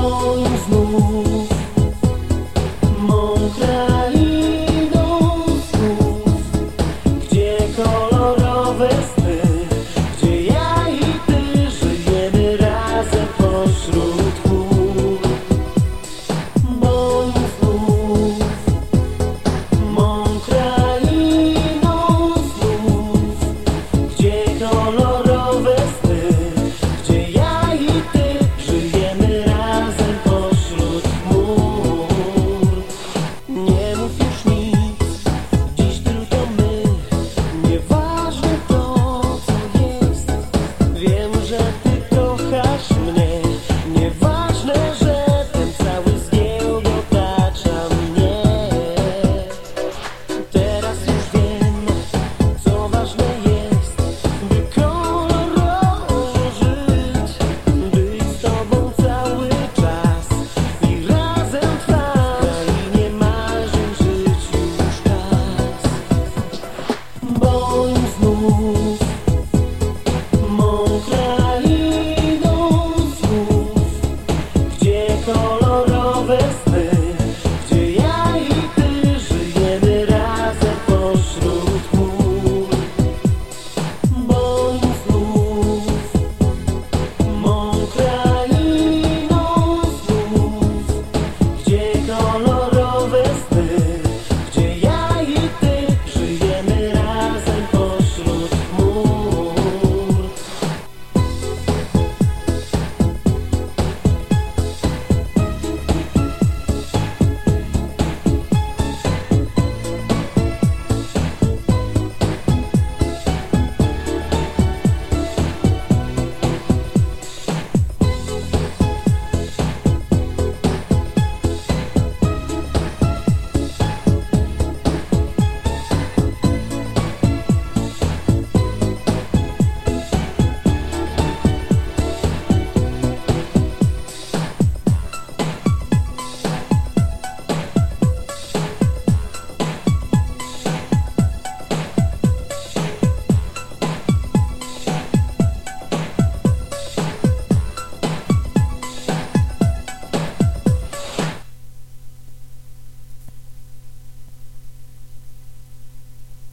swoim znów. Mą krainą Gdzie kolorowe sny Gdzie ja i ty żyjemy razem pośród znów Mą krainą znów. Gdzie kolorowe sny Gdzie ja i ty żyjemy razem pośród